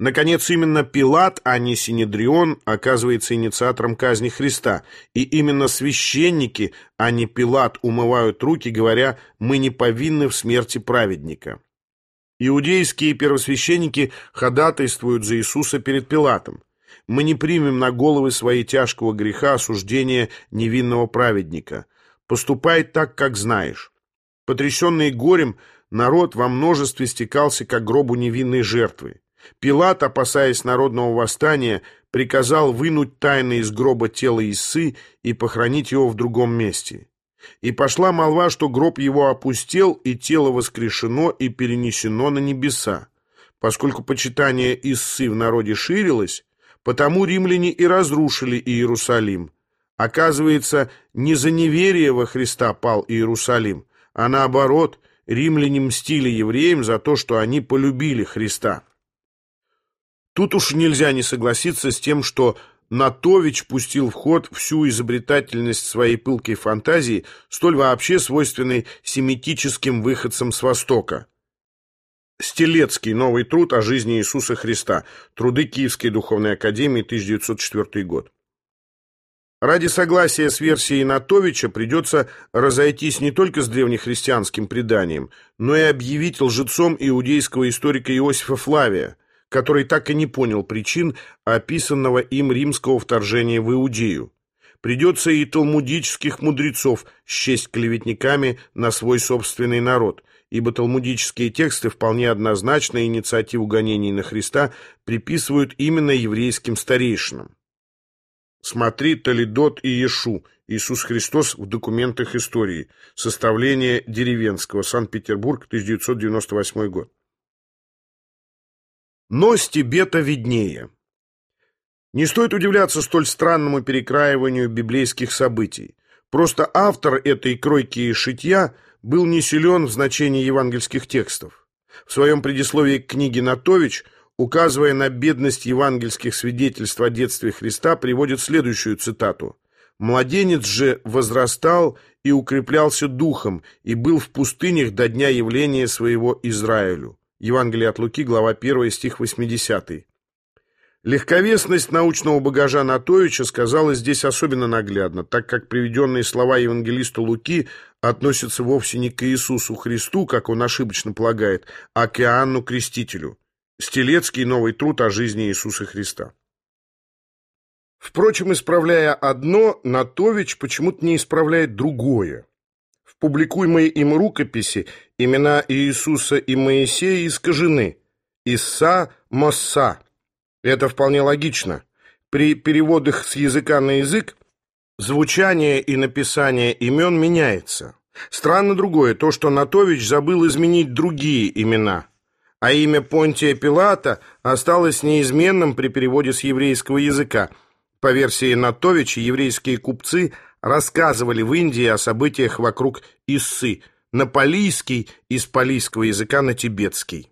Наконец, именно Пилат, а не Синедрион, оказывается инициатором казни Христа, и именно священники, а не Пилат, умывают руки, говоря «мы не повинны в смерти праведника». Иудейские первосвященники ходатайствуют за Иисуса перед Пилатом. Мы не примем на головы свои тяжкого греха осуждения невинного праведника. Поступай так, как знаешь. Потрясенный горем, народ во множестве стекался к гробу невинной жертвы. Пилат, опасаясь народного восстания, приказал вынуть тайно из гроба тело Исы и похоронить его в другом месте. И пошла молва, что гроб его опустел, и тело воскрешено и перенесено на небеса. Поскольку почитание Иссы в народе ширилось, потому римляне и разрушили Иерусалим. Оказывается, не за неверие во Христа пал Иерусалим, а наоборот, римляне мстили евреям за то, что они полюбили Христа. Тут уж нельзя не согласиться с тем, что Натович пустил в ход всю изобретательность своей пылкой фантазии, столь вообще свойственной семитическим выходцам с Востока. Стелецкий новый труд о жизни Иисуса Христа. Труды Киевской духовной академии, 1904 год. Ради согласия с версией Натовича придется разойтись не только с древнехристианским преданием, но и объявить лжецом иудейского историка Иосифа Флавия – который так и не понял причин описанного им римского вторжения в Иудею. Придется и талмудических мудрецов счесть клеветниками на свой собственный народ, ибо талмудические тексты вполне однозначно инициативу гонений на Христа приписывают именно еврейским старейшинам. Смотри Толидот и Ешу, Иисус Христос в документах истории. Составление деревенского. Санкт-Петербург, 1998 год. Но с тебе-то виднее. Не стоит удивляться столь странному перекраиванию библейских событий. Просто автор этой кройки и шитья был не силен в значении евангельских текстов. В своем предисловии к книге Натович, указывая на бедность евангельских свидетельств о детстве Христа, приводит следующую цитату. «Младенец же возрастал и укреплялся духом, и был в пустынях до дня явления своего Израилю». Евангелие от Луки, глава 1, стих 80. Легковесность научного багажа Анатовича сказалась здесь особенно наглядно, так как приведенные слова евангелиста Луки относятся вовсе не к Иисусу Христу, как он ошибочно полагает, а к Иоанну Крестителю. Стелецкий новый труд о жизни Иисуса Христа. Впрочем, исправляя одно, Натович почему-то не исправляет другое. В публикуемой им рукописи имена Иисуса и Моисея искажены. Исса, Мосса. Это вполне логично. При переводах с языка на язык звучание и написание имен меняется. Странно другое, то, что Натович забыл изменить другие имена, а имя Понтия Пилата осталось неизменным при переводе с еврейского языка. По версии Натовича, еврейские купцы рассказывали в Индии о событиях вокруг Иссы, на палийский из палийского языка на тибетский.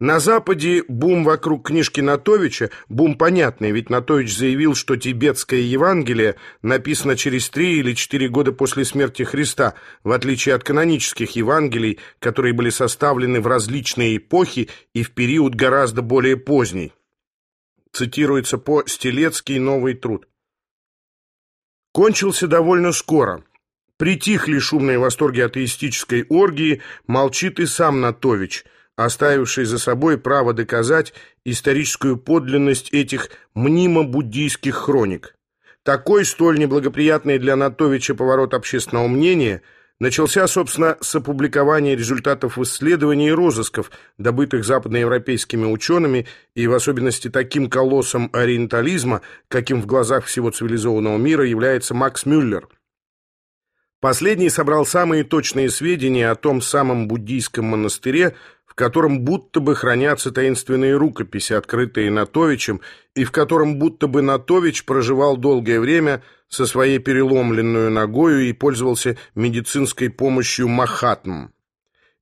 На Западе бум вокруг книжки Натовича, бум понятный, ведь Натович заявил, что тибетское Евангелие написано через три или четыре года после смерти Христа, в отличие от канонических Евангелий, которые были составлены в различные эпохи и в период гораздо более поздний. Цитируется по Стелецкий новый труд кончился довольно скоро. Притихли шумные восторги атеистической оргии, молчит и сам Натович, оставивший за собой право доказать историческую подлинность этих мнимо-буддийских хроник. Такой столь неблагоприятный для Натовича поворот общественного мнения – начался, собственно, с опубликования результатов исследований и розысков, добытых западноевропейскими учеными и в особенности таким колоссом ориентализма, каким в глазах всего цивилизованного мира является Макс Мюллер. Последний собрал самые точные сведения о том самом буддийском монастыре, в котором будто бы хранятся таинственные рукописи, открытые Натовичем, и в котором будто бы Натович проживал долгое время со своей переломленную ногою и пользовался медицинской помощью Махатм.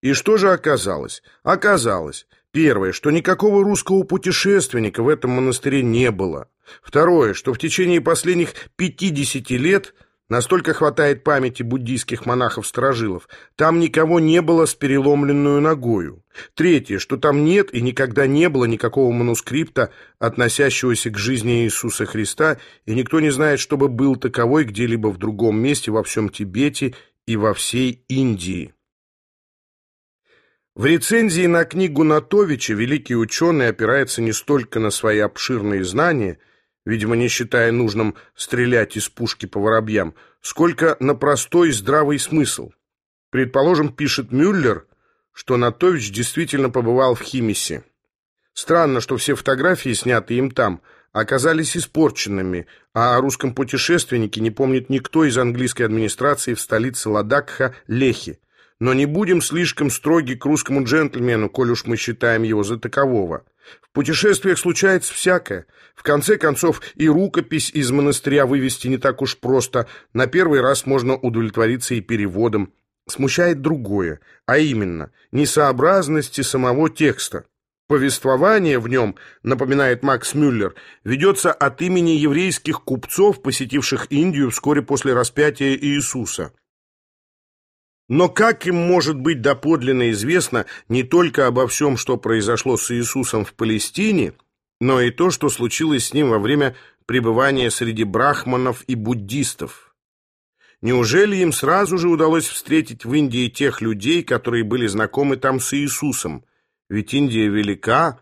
И что же оказалось? Оказалось, первое, что никакого русского путешественника в этом монастыре не было. Второе, что в течение последних 50 лет Настолько хватает памяти буддийских монахов-сторожилов. Там никого не было с переломленную ногою. Третье, что там нет и никогда не было никакого манускрипта, относящегося к жизни Иисуса Христа, и никто не знает, чтобы был таковой где-либо в другом месте во всем Тибете и во всей Индии. В рецензии на книгу Натовича великий ученый опирается не столько на свои обширные знания – видимо, не считая нужным стрелять из пушки по воробьям, сколько на простой здравый смысл. Предположим, пишет Мюллер, что Натович действительно побывал в Химисе. Странно, что все фотографии, снятые им там, оказались испорченными, а о русском путешественнике не помнит никто из английской администрации в столице Ладакха Лехи. Но не будем слишком строги к русскому джентльмену, коль уж мы считаем его за такового. В путешествиях случается всякое. В конце концов, и рукопись из монастыря вывести не так уж просто. На первый раз можно удовлетвориться и переводом. Смущает другое, а именно, несообразности самого текста. Повествование в нем, напоминает Макс Мюллер, ведется от имени еврейских купцов, посетивших Индию вскоре после распятия Иисуса. Но как им может быть доподлинно известно не только обо всем, что произошло с Иисусом в Палестине, но и то, что случилось с ним во время пребывания среди брахманов и буддистов? Неужели им сразу же удалось встретить в Индии тех людей, которые были знакомы там с Иисусом? Ведь Индия велика.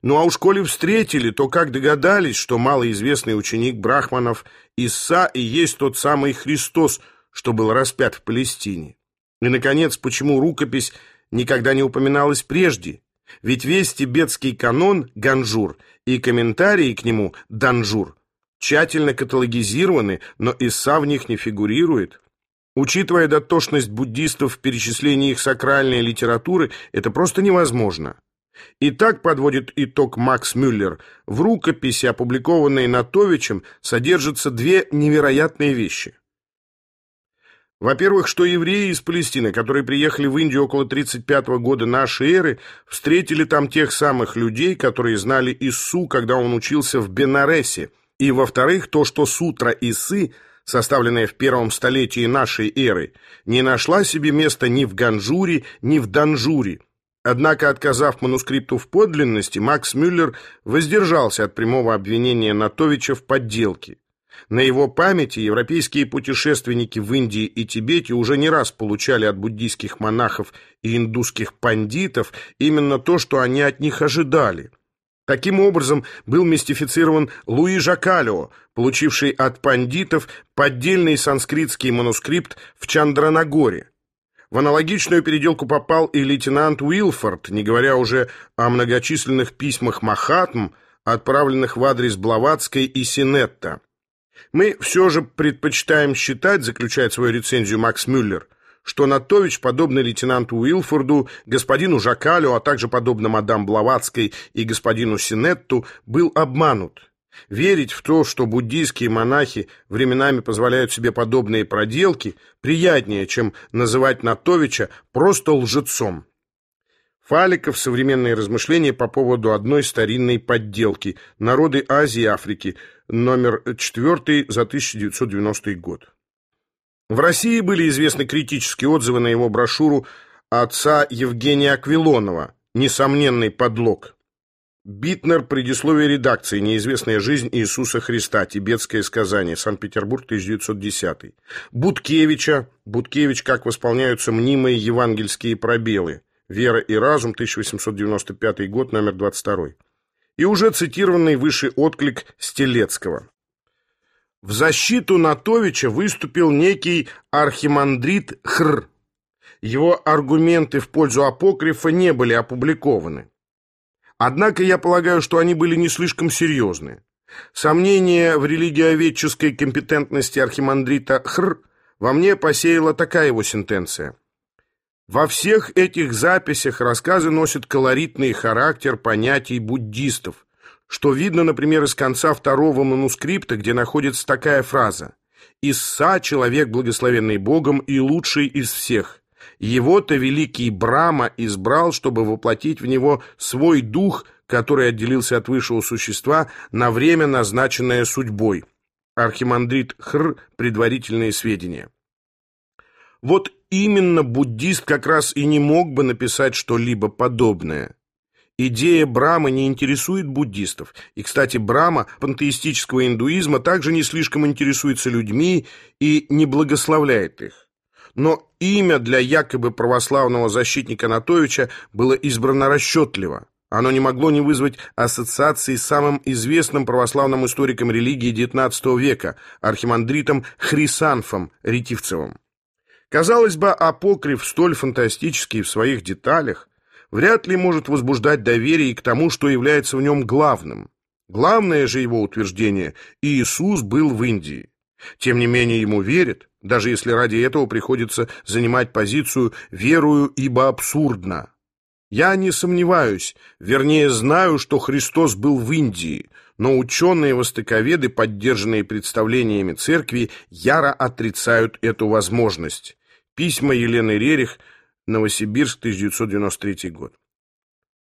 Ну а уж коли встретили, то как догадались, что малоизвестный ученик брахманов Иса и есть тот самый Христос, что был распят в Палестине? И, наконец, почему рукопись никогда не упоминалась прежде? Ведь весь тибетский канон Ганжур и комментарии к нему Данжур тщательно каталогизированы, но Иса в них не фигурирует. Учитывая дотошность буддистов в перечислении их сакральной литературы, это просто невозможно. И так подводит итог Макс Мюллер. В рукописи, опубликованной Натовичем, содержатся две невероятные вещи. Во-первых, что евреи из Палестины, которые приехали в Индию около 35 -го года нашей эры, встретили там тех самых людей, которые знали Иссу, когда он учился в Бенаресе. И, во-вторых, то, что сутра Исы, составленная в первом столетии нашей эры, не нашла себе места ни в Ганжуре, ни в Данжуре. Однако, отказав манускрипту в подлинности, Макс Мюллер воздержался от прямого обвинения Натовича в подделке. На его памяти европейские путешественники в Индии и Тибете уже не раз получали от буддийских монахов и индусских пандитов именно то, что они от них ожидали. Таким образом был мистифицирован Луи Жакалио, получивший от пандитов поддельный санскритский манускрипт в Чандранагоре. В аналогичную переделку попал и лейтенант Уилфорд, не говоря уже о многочисленных письмах Махатм, отправленных в адрес Блаватской и Синетта. Мы все же предпочитаем считать, заключает свою рецензию Макс Мюллер, что Натович, подобно лейтенанту Уилфорду, господину Жакалю, а также подобно мадам Блаватской и господину Синетту, был обманут. Верить в то, что буддийские монахи временами позволяют себе подобные проделки, приятнее, чем называть Натовича просто лжецом. Фаликов современные размышления по поводу одной старинной подделки «Народы Азии и Африки», номер 4 за 1990 год. В России были известны критические отзывы на его брошюру отца Евгения Аквилонова «Несомненный подлог». Битнер, предисловие редакции «Неизвестная жизнь Иисуса Христа. Тибетское сказание. Санкт-Петербург, 1910». Буткевича, Буткевич, как восполняются мнимые евангельские пробелы. «Вера и разум», 1895 год, номер 22. И уже цитированный выше отклик Стелецкого. В защиту Натовича выступил некий архимандрит Хр. Его аргументы в пользу апокрифа не были опубликованы. Однако я полагаю, что они были не слишком серьезны. Сомнение в религиоведческой компетентности архимандрита Хр во мне посеяла такая его сентенция – во всех этих записях рассказы носят колоритный характер понятий буддистов, что видно, например, из конца второго манускрипта, где находится такая фраза «Исса – человек, благословенный Богом и лучший из всех. Его-то великий Брама избрал, чтобы воплотить в него свой дух, который отделился от высшего существа на время, назначенное судьбой». Архимандрит Хр – предварительные сведения. Вот именно буддист как раз и не мог бы написать что-либо подобное. Идея Брамы не интересует буддистов. И, кстати, Брама пантеистического индуизма также не слишком интересуется людьми и не благословляет их. Но имя для якобы православного защитника Анатовича было избрано расчетливо. Оно не могло не вызвать ассоциации с самым известным православным историком религии XIX века, архимандритом Хрисанфом Ретивцевым. Казалось бы, апокриф столь фантастический в своих деталях вряд ли может возбуждать доверие к тому, что является в нем главным. Главное же его утверждение – Иисус был в Индии. Тем не менее ему верят, даже если ради этого приходится занимать позицию «верую, ибо абсурдно». Я не сомневаюсь, вернее знаю, что Христос был в Индии, но ученые-востоковеды, поддержанные представлениями церкви, яро отрицают эту возможность. Письма Елены Рерих, Новосибирск, 1993 год.